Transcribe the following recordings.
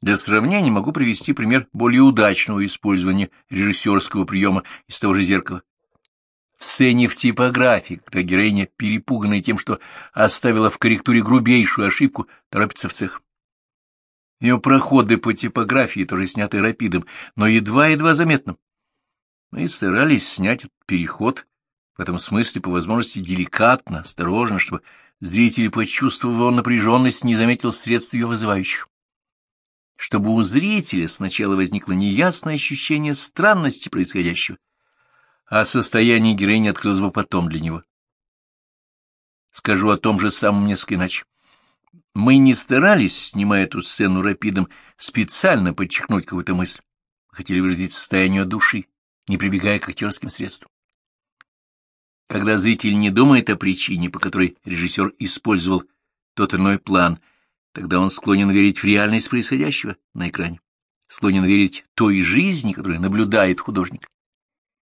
Для сравнения могу привести пример более удачного использования режиссерского приема из того же зеркала. В сцене в типографии, когда героиня, перепуганная тем, что оставила в корректуре грубейшую ошибку, торопится в цех. Ее проходы по типографии тоже сняты рапидом, но едва-едва заметно. Мы старались снять этот переход, в этом смысле, по возможности, деликатно, осторожно, чтобы зритель, почувствовав его напряженность, не заметил средств ее вызывающих. Чтобы у зрителя сначала возникло неясное ощущение странности происходящего, а состояние героини открылось бы потом для него. Скажу о том же самом несколько иначе. Мы не старались, снимая эту сцену рапидом, специально подчеркнуть какую-то мысль. Хотели выразить состояние души, не прибегая к актерским средствам. Когда зритель не думает о причине, по которой режиссер использовал тот иной план, тогда он склонен верить в реальность происходящего на экране, склонен верить той жизни, которую наблюдает художник.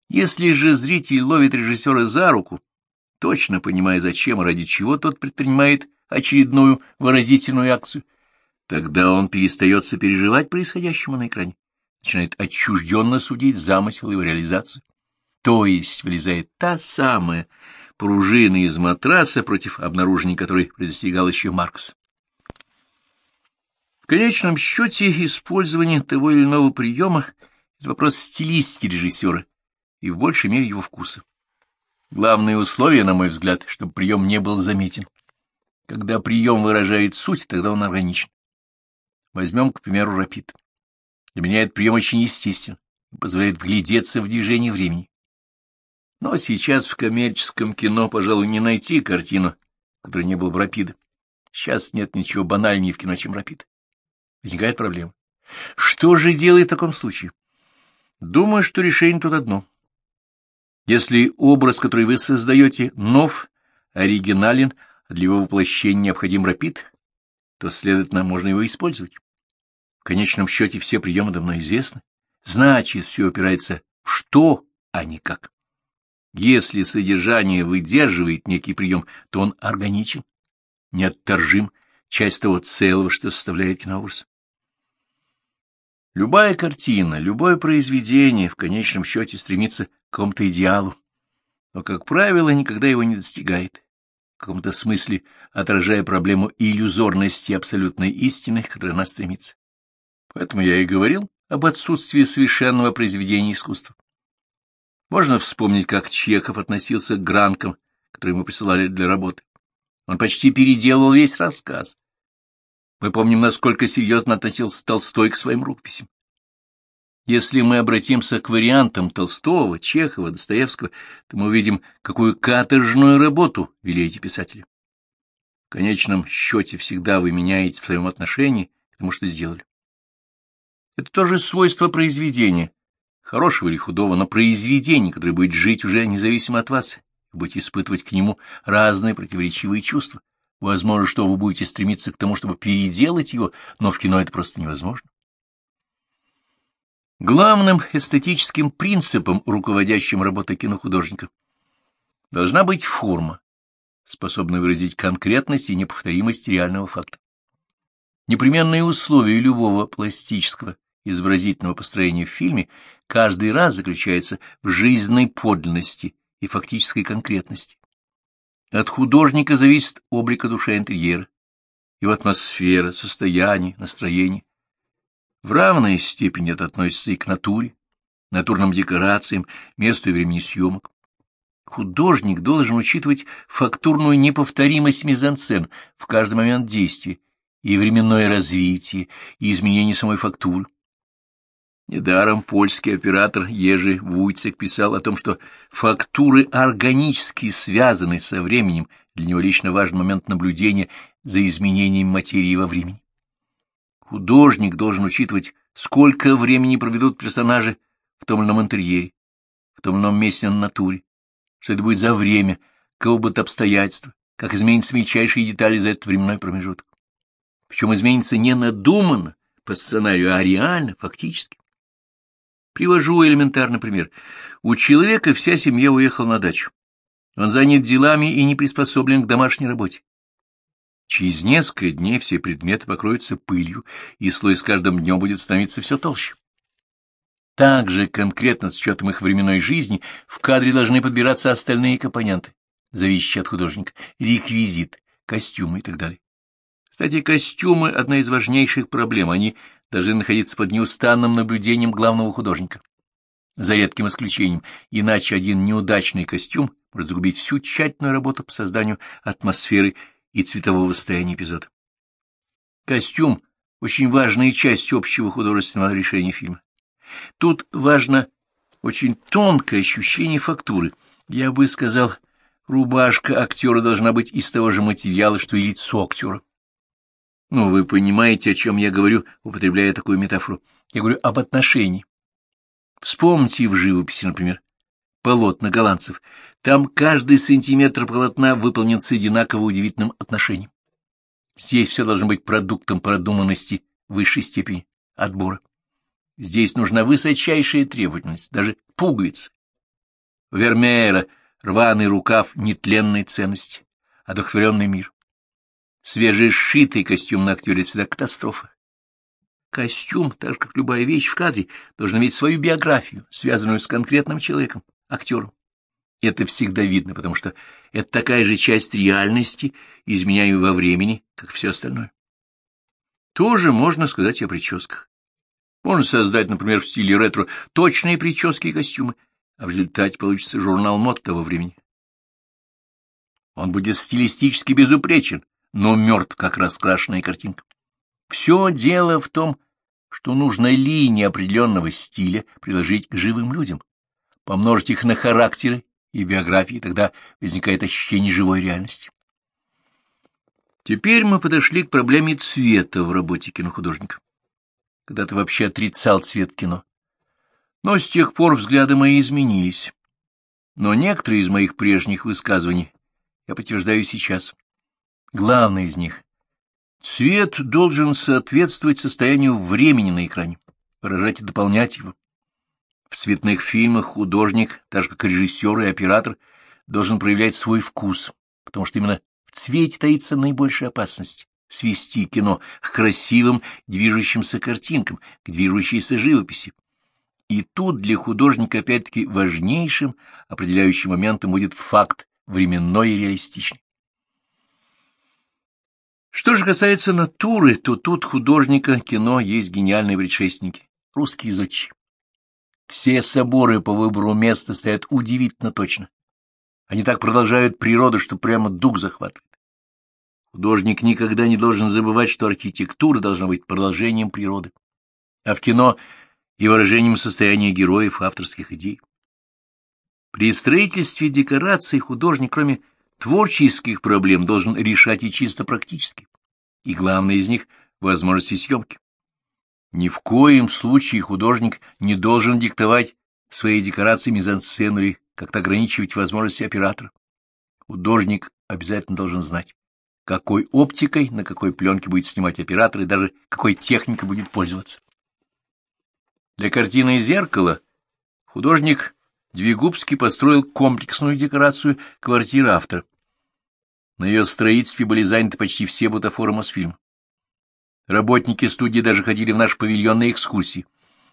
Если же зритель ловит режиссера за руку, точно понимая, зачем и ради чего тот предпринимает очередную выразительную акцию, тогда он перестает сопереживать происходящему на экране, начинает отчужденно судить замысел его реализацию. То есть вылезает та самая пружина из матраса, против обнаружения которой предостерегал еще Маркс. В конечном счете, использование того или иного приема — это вопрос стилистики режиссера и в большей мере его вкуса. Главное условие, на мой взгляд, чтобы прием не был заметен. Когда прием выражает суть, тогда он органичен. Возьмем, к примеру, рапид. Для меня этот прием очень естествен, позволяет вглядеться в движение времени. Но сейчас в коммерческом кино, пожалуй, не найти картину, которой не было бы рапида. Сейчас нет ничего банальнее в кино, чем рапид. Возникает проблема. Что же делать в таком случае? Думаю, что решение тут одно. Если образ, который вы создаете, нов, оригинален, а для его воплощения необходим рапид, то, следовательно, можно его использовать. В конечном счете все приемы давно известны. Значит, все опирается в что, а не как. Если содержание выдерживает некий прием, то он органичен, неотторжим, часть того целого, что составляет кинообраз. Любая картина, любое произведение в конечном счете стремится к какому-то идеалу, но, как правило, никогда его не достигает, в каком-то смысле отражая проблему иллюзорности абсолютной истины, к которой она стремится. Поэтому я и говорил об отсутствии совершенного произведения искусства. Можно вспомнить, как Чехов относился к гранкам, которые ему присылали для работы. Он почти переделал весь рассказ. Мы помним, насколько серьезно относился Толстой к своим рукописям. Если мы обратимся к вариантам Толстого, Чехова, Достоевского, то мы увидим, какую каторжную работу вели эти писатели. В конечном счете всегда вы меняете в своем отношении к тому, что сделали. Это тоже свойство произведения, хорошего или худого, но произведения, которое будет жить уже независимо от вас, и будете испытывать к нему разные противоречивые чувства. Возможно, что вы будете стремиться к тому, чтобы переделать его, но в кино это просто невозможно. Главным эстетическим принципом, руководящим работой кинохудожника, должна быть форма, способная выразить конкретность и неповторимость реального факта. Непременные условия любого пластического изобразительного построения в фильме каждый раз заключается в жизненной подлинности и фактической конкретности. От художника зависит облика души интерьера, его атмосфера, состояние, настроение. В равной степени это относится и к натуре, натурным декорациям, месту и времени съемок. Художник должен учитывать фактурную неповторимость мизансцен в каждый момент действия, и временное развитие, и изменение самой фактуры. Недаром польский оператор Ежи Вуйцек писал о том, что фактуры органически связаны со временем, для него лично важен момент наблюдения за изменением материи во времени. Художник должен учитывать, сколько времени проведут персонажи в том или ином интерьере, в том или ином месте на натуре, что это будет за время, какого будут обстоятельства, как изменятся мельчайшие детали за этот временной промежуток. Причем изменится не надуманно, по сценарию, а реально, фактически. Привожу элементарный пример. У человека вся семья уехала на дачу. Он занят делами и не приспособлен к домашней работе. Через несколько дней все предметы покроются пылью, и слой с каждым днем будет становиться все толще. Также конкретно с учетом их временной жизни в кадре должны подбираться остальные компоненты, зависящие от художника, реквизит, костюмы и так далее. Кстати, костюмы — одна из важнейших проблем, они должны находиться под неустанным наблюдением главного художника. За редким исключением, иначе один неудачный костюм может загубить всю тщательную работу по созданию атмосферы и цветового состояния эпизода. Костюм — очень важная часть общего художественного решения фильма. Тут важно очень тонкое ощущение фактуры. Я бы сказал, рубашка актера должна быть из того же материала, что и лицо актера. Ну, вы понимаете, о чем я говорю, употребляя такую метафору. Я говорю об отношении. Вспомните в живописи, например, полотна голландцев. Там каждый сантиметр полотна выполнен с одинаково удивительным отношением. Здесь все должно быть продуктом продуманности высшей степени отбора. Здесь нужна высочайшая требовательность, даже пуговицы. Вермеера, рваный рукав нетленной ценности, одухотворенный мир. Свежесшитый костюм на актере всегда катастрофа. Костюм, так же как любая вещь в кадре, должен иметь свою биографию, связанную с конкретным человеком, актером. Это всегда видно, потому что это такая же часть реальности, изменяемой во времени, как все остальное. Тоже можно сказать о прическах. Можно создать, например, в стиле ретро точные прически и костюмы, а в результате получится журнал мод того времени. Он будет стилистически безупречен, но мертв, как раскрашенная картинка. Все дело в том, что нужно линии определенного стиля приложить к живым людям, помножить их на характеры и биографии, тогда возникает ощущение живой реальности. Теперь мы подошли к проблеме цвета в работе кинохудожника. Когда-то вообще отрицал цвет кино. Но с тех пор взгляды мои изменились. Но некоторые из моих прежних высказываний я подтверждаю сейчас. Главное из них — цвет должен соответствовать состоянию времени на экране, выражать и дополнять его. В цветных фильмах художник, так же как режиссер и оператор, должен проявлять свой вкус, потому что именно в цвете таится наибольшая опасность свести кино к красивым движущимся картинкам, к движущейся живописи. И тут для художника опять-таки важнейшим определяющим моментом будет факт временной и реалистичный. Что же касается натуры, то тут художника кино есть гениальные предшественники, русские зодчи. Все соборы по выбору места стоят удивительно точно. Они так продолжают природу, что прямо дух захватывает. Художник никогда не должен забывать, что архитектура должна быть продолжением природы, а в кино и выражением состояния героев авторских идей. При строительстве декораций художник, кроме творческих проблем, должен решать и чисто практически. И главное из них — возможности съемки. Ни в коем случае художник не должен диктовать свои декорации мизансцену или как-то ограничивать возможности оператора. Художник обязательно должен знать, какой оптикой, на какой пленке будет снимать оператор и даже какой техникой будет пользоваться. Для картины «Зеркало» художник Двигубский построил комплексную декорацию квартиры автора. На ее строительстве были заняты почти все бутафоры Мосфильма. Работники студии даже ходили в наш павильон на экскурсии.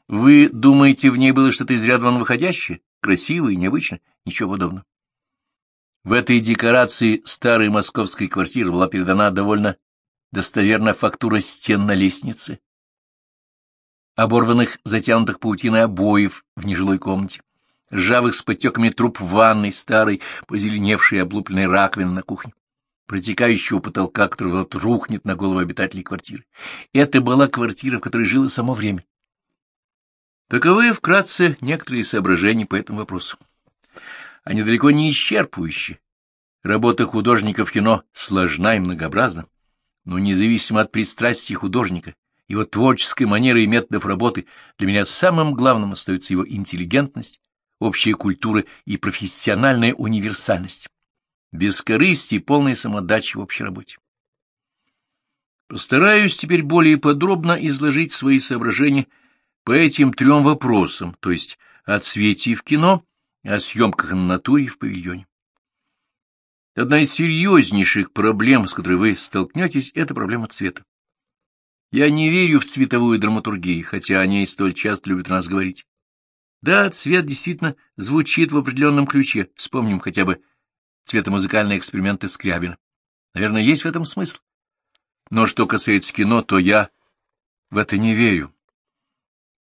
Вы думаете, в ней было что-то из ряда вон выходящее, красивое и необычное? Ничего подобного. В этой декорации старой московской квартиры была передана довольно достоверная фактура стен на лестнице, оборванных, затянутых паутиной обоев в нежилой комнате, ржавых с подтеками труб в ванной, старой, позеленевшей облупленной раковины на кухне протекающего потолка, который вот рухнет на голову обитателей квартиры. Это была квартира, в которой жило само время. Таковы, вкратце, некоторые соображения по этому вопросу. Они далеко не исчерпывающие. Работа художника в кино сложна и многообразна, но независимо от пристрастий художника, его творческой манеры и методов работы, для меня самым главным остается его интеллигентность, общая культура и профессиональная универсальность без корысти и полной самодачи в общей работе. Постараюсь теперь более подробно изложить свои соображения по этим трем вопросам, то есть о цвете в кино, о съемках на натуре и в павильоне. Одна из серьезнейших проблем, с которой вы столкнетесь, — это проблема цвета. Я не верю в цветовую драматургию, хотя о ней столь часто любят нас говорить. Да, цвет действительно звучит в определенном ключе. Вспомним хотя бы цветомузыкальные эксперименты Скрябина. Наверное, есть в этом смысл. Но что касается кино, то я в это не верю.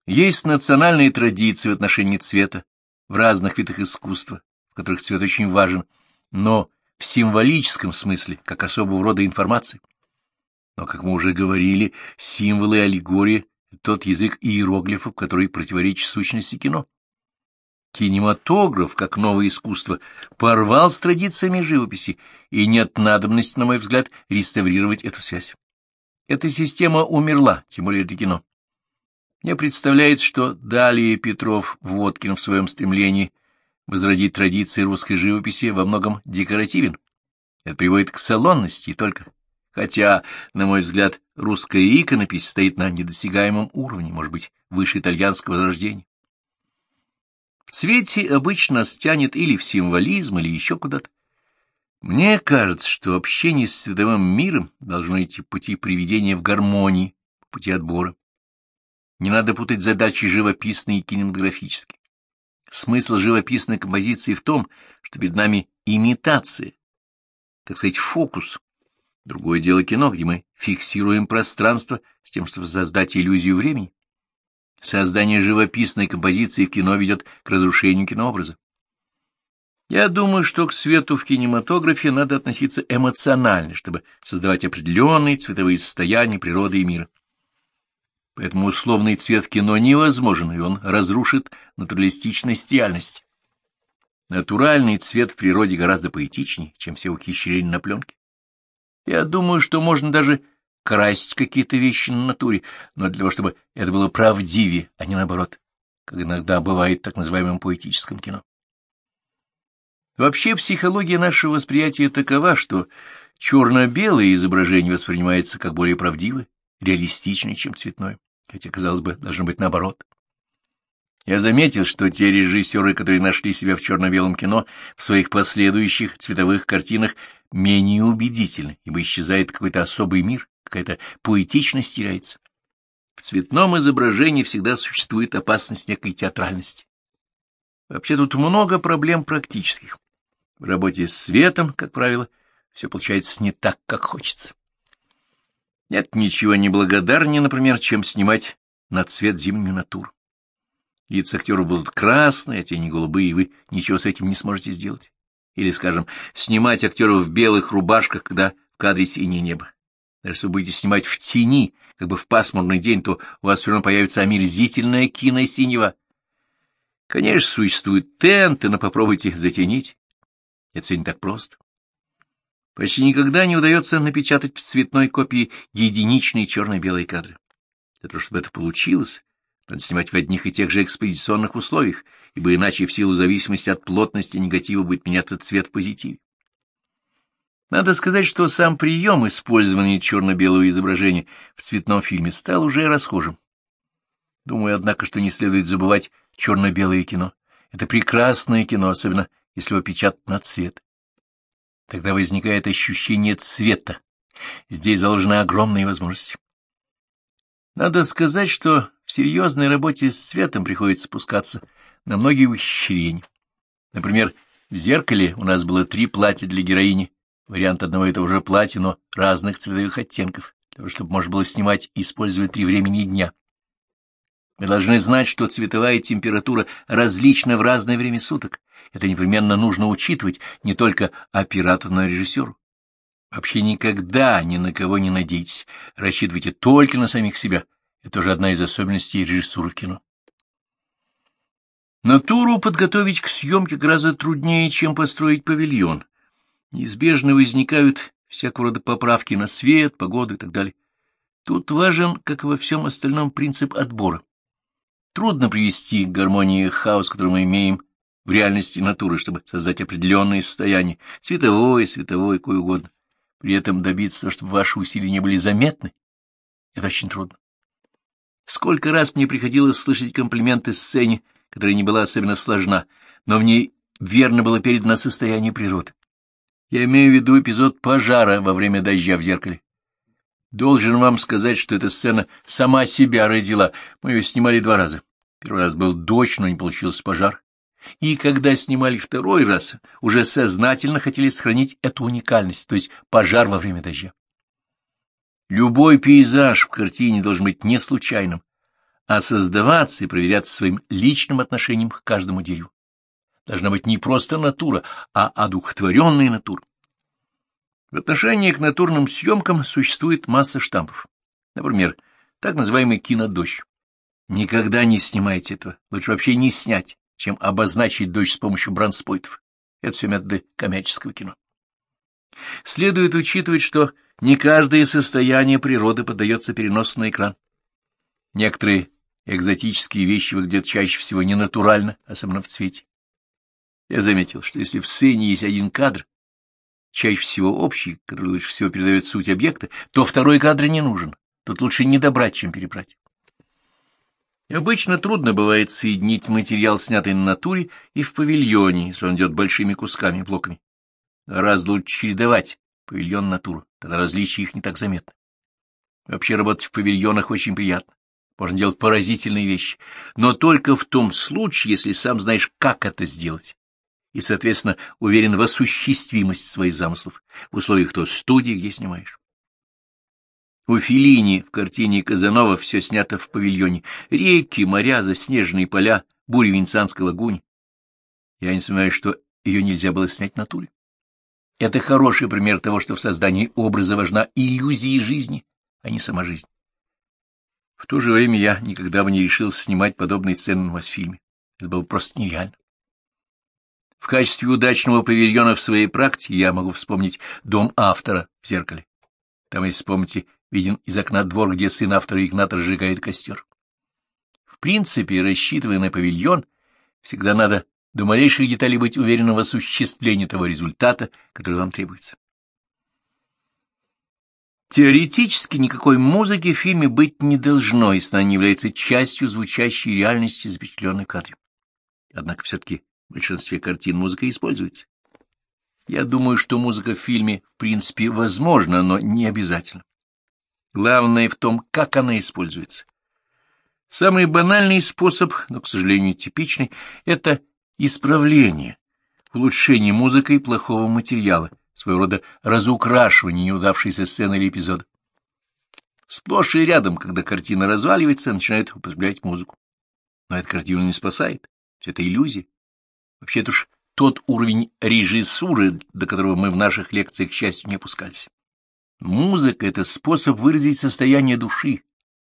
Есть национальные традиции в отношении цвета в разных видах искусства, в которых цвет очень важен, но в символическом смысле, как особого рода информации. Но, как мы уже говорили, символы и аллегории — тот язык иероглифов, который противоречит сущности кино. Кинематограф, как новое искусство, порвал с традициями живописи, и нет надобности, на мой взгляд, реставрировать эту связь. Эта система умерла, тем более для кино. Мне представляется, что далее Петров Водкин в своем стремлении возродить традиции русской живописи во многом декоративен. Это приводит к салонности и только. Хотя, на мой взгляд, русская иконопись стоит на недосягаемом уровне, может быть, выше итальянского возрождения. В цвете обычно стянет или в символизм, или еще куда-то. Мне кажется, что общение с цветовым миром должно идти пути приведения в гармонии, пути отбора. Не надо путать задачи живописные и кинематографические. Смысл живописной композиции в том, что перед нами имитация, так сказать, фокус. Другое дело кино, где мы фиксируем пространство с тем, чтобы создать иллюзию времени. Создание живописной композиции в кино ведет к разрушению кинообраза. Я думаю, что к свету в кинематографе надо относиться эмоционально, чтобы создавать определенные цветовые состояния природы и мира. Поэтому условный цвет в кино невозможен, и он разрушит натуралистичность реальности. Натуральный цвет в природе гораздо поэтичнее, чем все ухищрения на пленке. Я думаю, что можно даже красить какие-то вещи на натуре, но для того, чтобы это было правдивее, а не наоборот, как иногда бывает в так называемом поэтическом кино. Вообще психология нашего восприятия такова, что черно-белое изображение воспринимается как более правдивое, реалистичнее, чем цветное хотя, казалось бы, должно быть наоборот. Я заметил, что те режиссеры, которые нашли себя в черно-белом кино, в своих последующих цветовых картинах менее убедительны, ибо исчезает какой-то особый мир, какая-то поэтичность теряется. В цветном изображении всегда существует опасность некой театральности. Вообще тут много проблем практических. В работе с светом, как правило, все получается не так, как хочется. Нет ничего неблагодарнее, например, чем снимать на цвет зимнюю натуру. Лица актеров будут красные, а тени голубые, и вы ничего с этим не сможете сделать. Или, скажем, снимать актеров в белых рубашках, когда в кадре синее небо. Даже если вы будете снимать в тени, как бы в пасмурный день, то у вас все равно появится омерзительная кино-синева. Конечно, существуют тенты, но попробуйте затенить. Это все не так просто. Почти никогда не удается напечатать в цветной копии единичные черно-белые кадры. Для того, чтобы это получилось, надо снимать в одних и тех же экспозиционных условиях, ибо иначе в силу зависимости от плотности негатива будет меняться цвет в позитиве. Надо сказать, что сам прием использования черно-белого изображения в цветном фильме стал уже расхожим. Думаю, однако, что не следует забывать черно-белое кино. Это прекрасное кино, особенно если его печатать на цвет. Тогда возникает ощущение цвета. Здесь заложены огромные возможности. Надо сказать, что в серьезной работе с цветом приходится спускаться на многие ухищрения. Например, в «Зеркале» у нас было три платья для героини, вариант одного и того же платья, но разных цветовых оттенков, того, чтобы можно было снимать и использовать три времени дня. Мы должны знать, что цветовая температура различна в разное время суток. Это непременно нужно учитывать не только оператору, но и режиссеру. Вообще никогда ни на кого не надейтесь, рассчитывайте только на самих себя. Это тоже одна из особенностей режиссуры кино. Натуру подготовить к съемке гораздо труднее, чем построить павильон. Неизбежно возникают всякого рода поправки на свет, погоду и так далее. Тут важен, как и во всем остальном, принцип отбора. Трудно привести к гармонии хаос, который мы имеем в реальности натуры, чтобы создать определенное состояние, цветовое, световое, кое угодно. При этом добиться того, чтобы ваши усилия не были заметны, это очень трудно. Сколько раз мне приходилось слышать комплименты сцене, которая не была особенно сложна, но в ней верно было передано состояние природы. Я имею в виду эпизод пожара во время дождя в зеркале. Должен вам сказать, что эта сцена сама себя родила. Мы ее снимали два раза. Первый раз был дождь, но не получился пожар. И когда снимали второй раз, уже сознательно хотели сохранить эту уникальность, то есть пожар во время дождя. Любой пейзаж в картине должен быть не случайным, а создаваться и проверяться своим личным отношением к каждому дереву. Должна быть не просто натура, а одухотворенная натура. В отношении к натурным съемкам существует масса штампов. Например, так называемый кинодождь. Никогда не снимайте этого, лучше вообще не снять, чем обозначить дождь с помощью бранспойтов. Это все методы коммерческого кино. Следует учитывать, что не каждое состояние природы поддается переносу на экран. Некоторые экзотические вещи выглядят чаще всего ненатурально, особенно в цвете. Я заметил, что если в сцене есть один кадр, чаще всего общий, который лучше всего передает суть объекта, то второй кадр не нужен. Тут лучше не добрать, чем перебрать. Обычно трудно бывает соединить материал, снятый на натуре, и в павильоне, если он идет большими кусками, блоками. Гораздо лучше чередовать павильон-натуру, тогда различия их не так заметно. Вообще работать в павильонах очень приятно. Можно делать поразительные вещи, но только в том случае, если сам знаешь, как это сделать, и, соответственно, уверен в осуществимости своих замыслов в условиях той студии, где снимаешь. У Филини в картине Казанова все снято в павильоне. Реки, моря, заснеженные поля, бури в Венецианской лагуне. Я не сомневаюсь, что ее нельзя было снять в натуре. Это хороший пример того, что в создании образа важна иллюзия жизни, а не сама жизнь. В то же время я никогда бы не решился снимать подобные сцены на Мосфильме. Это было просто нереально. В качестве удачного павильона в своей практике я могу вспомнить дом автора в зеркале. Там, если вспомните, виден из окна двор, где сын автора Игната разжигает костер. В принципе, рассчитывая на павильон, всегда надо до малейших деталей быть уверенным в осуществлении того результата, который вам требуется. Теоретически никакой музыки в фильме быть не должно, если она не является частью звучащей реальности, запечатленной кадре. Однако все-таки в большинстве картин музыка используется. Я думаю, что музыка в фильме в принципе возможна, но не обязательно. Главное в том, как она используется. Самый банальный способ, но, к сожалению, типичный, это исправление, улучшение музыкой плохого материала, своего рода разукрашивание неудавшейся сцены или эпизода. Сплошь и рядом, когда картина разваливается, начинают употреблять музыку. Но эта картина не спасает, все это иллюзия. Вообще-то уж тот уровень режиссуры, до которого мы в наших лекциях, к счастью, не опускались. Музыка — это способ выразить состояние души,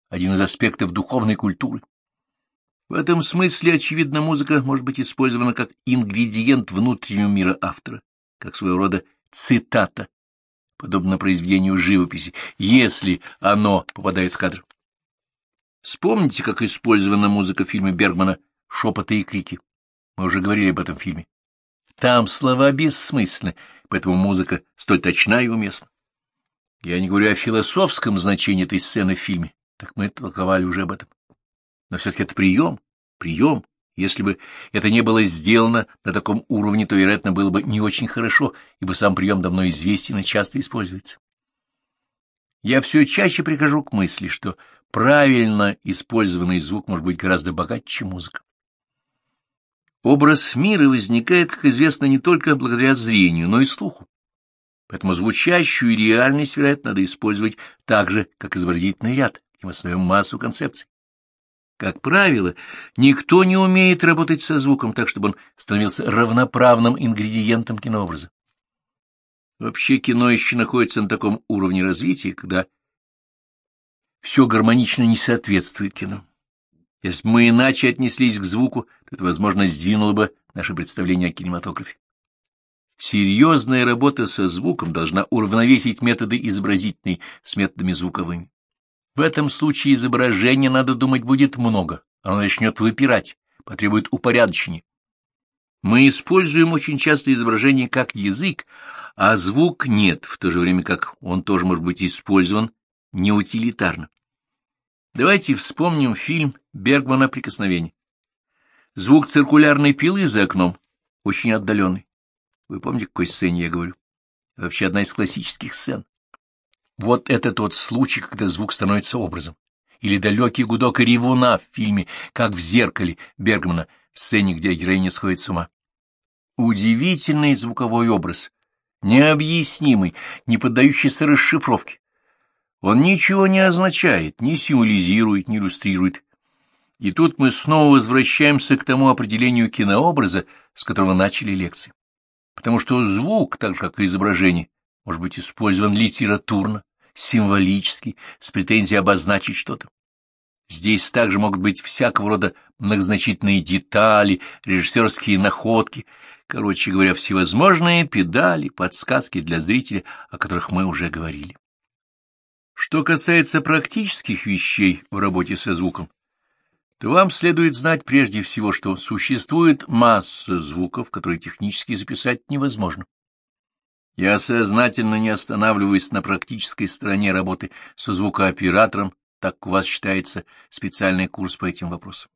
один из аспектов духовной культуры. В этом смысле, очевидно, музыка может быть использована как ингредиент внутреннего мира автора, как своего рода цитата, подобно произведению живописи, если оно попадает в кадр. Вспомните, как использована музыка в фильме Бергмана «Шепоты и крики». Мы уже говорили об этом фильме. Там слова бессмысленны, поэтому музыка столь точна и уместна. Я не говорю о философском значении этой сцены в фильме, так мы толковали уже об этом. Но все-таки это прием, прием. Если бы это не было сделано на таком уровне, то, вероятно, было бы не очень хорошо, ибо сам прием давно известен и часто используется. Я все чаще прихожу к мысли, что правильно использованный звук может быть гораздо богаче, чем музыка. Образ мира возникает, как известно, не только благодаря зрению, но и слуху. Поэтому звучащую реальность, вероятно, надо использовать так же, как изобразительный ряд, и мы основем массу концепций. Как правило, никто не умеет работать со звуком так, чтобы он становился равноправным ингредиентом кинообраза. Вообще кино еще находится на таком уровне развития, когда все гармонично не соответствует кино. Если бы мы иначе отнеслись к звуку, то это, возможно, сдвинуло бы наше представление о кинематографе. Серьезная работа со звуком должна уравновесить методы изобразительные с методами звуковыми. В этом случае изображения, надо думать, будет много, оно начнет выпирать, потребует упорядочения. Мы используем очень часто изображение как язык, а звук нет, в то же время как он тоже может быть использован неутилитарно. Давайте вспомним фильм Бергмана «Прикосновение». Звук циркулярной пилы за окном очень отдаленный. Вы помните, какой сцене я говорю? вообще одна из классических сцен. Вот это тот случай, когда звук становится образом. Или далекий гудок ревуна в фильме «Как в зеркале» Бергмана, в сцене, где героиня сходит с ума. Удивительный звуковой образ, необъяснимый, не поддающийся расшифровке. Он ничего не означает, не символизирует, не иллюстрирует. И тут мы снова возвращаемся к тому определению кинообраза, с которого начали лекции. Потому что звук, так же как и изображение, может быть использован литературно, символически, с претензией обозначить что-то. Здесь также могут быть всякого рода многозначительные детали, режиссерские находки, короче говоря, всевозможные педали, подсказки для зрителя, о которых мы уже говорили. Что касается практических вещей в работе со звуком, то вам следует знать прежде всего, что существует масса звуков, которые технически записать невозможно. Я сознательно не останавливаюсь на практической стороне работы со звукооператором, так у вас считается специальный курс по этим вопросам.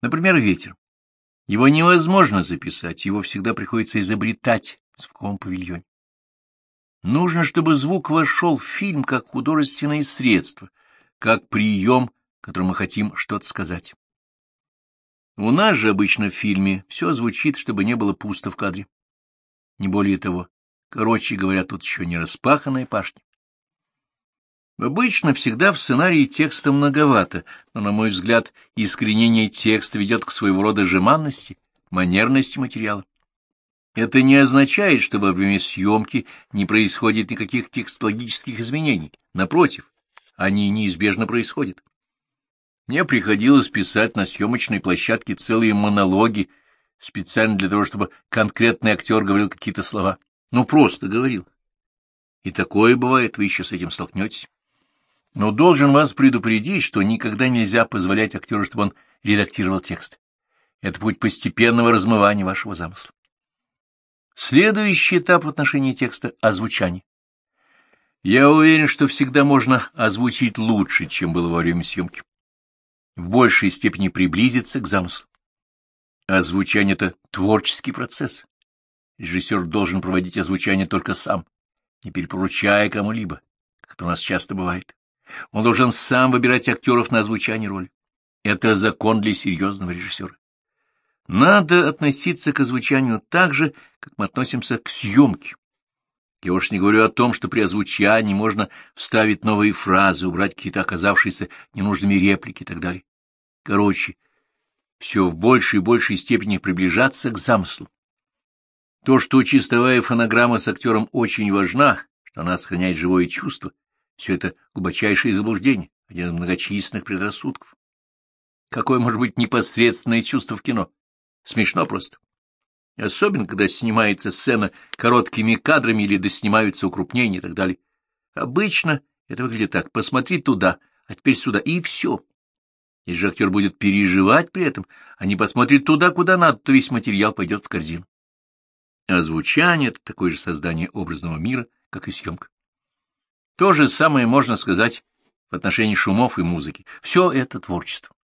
Например, ветер. Его невозможно записать, его всегда приходится изобретать в звуковом павильоне. Нужно, чтобы звук вошел в фильм как художественное средство, как прием, которым мы хотим что-то сказать. У нас же обычно в фильме все звучит, чтобы не было пусто в кадре не более того. Короче говоря, тут еще не распаханная пашня. Обычно всегда в сценарии текста многовато, но, на мой взгляд, искоренение текста ведет к своего рода жеманности, манерности материала. Это не означает, что во время съемки не происходит никаких текстологических изменений. Напротив, они неизбежно происходят. Мне приходилось писать на съемочной площадке целые монологи, специально для того, чтобы конкретный актер говорил какие-то слова. Ну, просто говорил. И такое бывает, вы еще с этим столкнетесь. Но должен вас предупредить, что никогда нельзя позволять актеру, чтобы он редактировал текст. Это путь постепенного размывания вашего замысла. Следующий этап в отношении текста — озвучание. Я уверен, что всегда можно озвучить лучше, чем было во время съемки. В большей степени приблизиться к замыслу. Озвучание — это творческий процесс. Режиссер должен проводить озвучание только сам, не перепоручая кому-либо, как это у нас часто бывает. Он должен сам выбирать актеров на озвучание роли. Это закон для серьезного режиссера. Надо относиться к озвучанию так же, как мы относимся к съемке. Я уж не говорю о том, что при озвучании можно вставить новые фразы, убрать какие-то оказавшиеся ненужными реплики и так далее. Короче, все в большей и большей степени приближаться к замыслу. То, что чистовая фонограмма с актером очень важна, что она сохраняет живое чувство, все это глубочайшее заблуждение, один из многочисленных предрассудков. Какое может быть непосредственное чувство в кино? Смешно просто. Особенно, когда снимается сцена короткими кадрами или доснимаются укрупнения и так далее. Обычно это выглядит так. Посмотри туда, а теперь сюда, и все. Если же актер будет переживать при этом, а не посмотрит туда, куда надо, то весь материал пойдет в корзину. Озвучание — это такое же создание образного мира, как и съемка. То же самое можно сказать в отношении шумов и музыки. Все это творчество.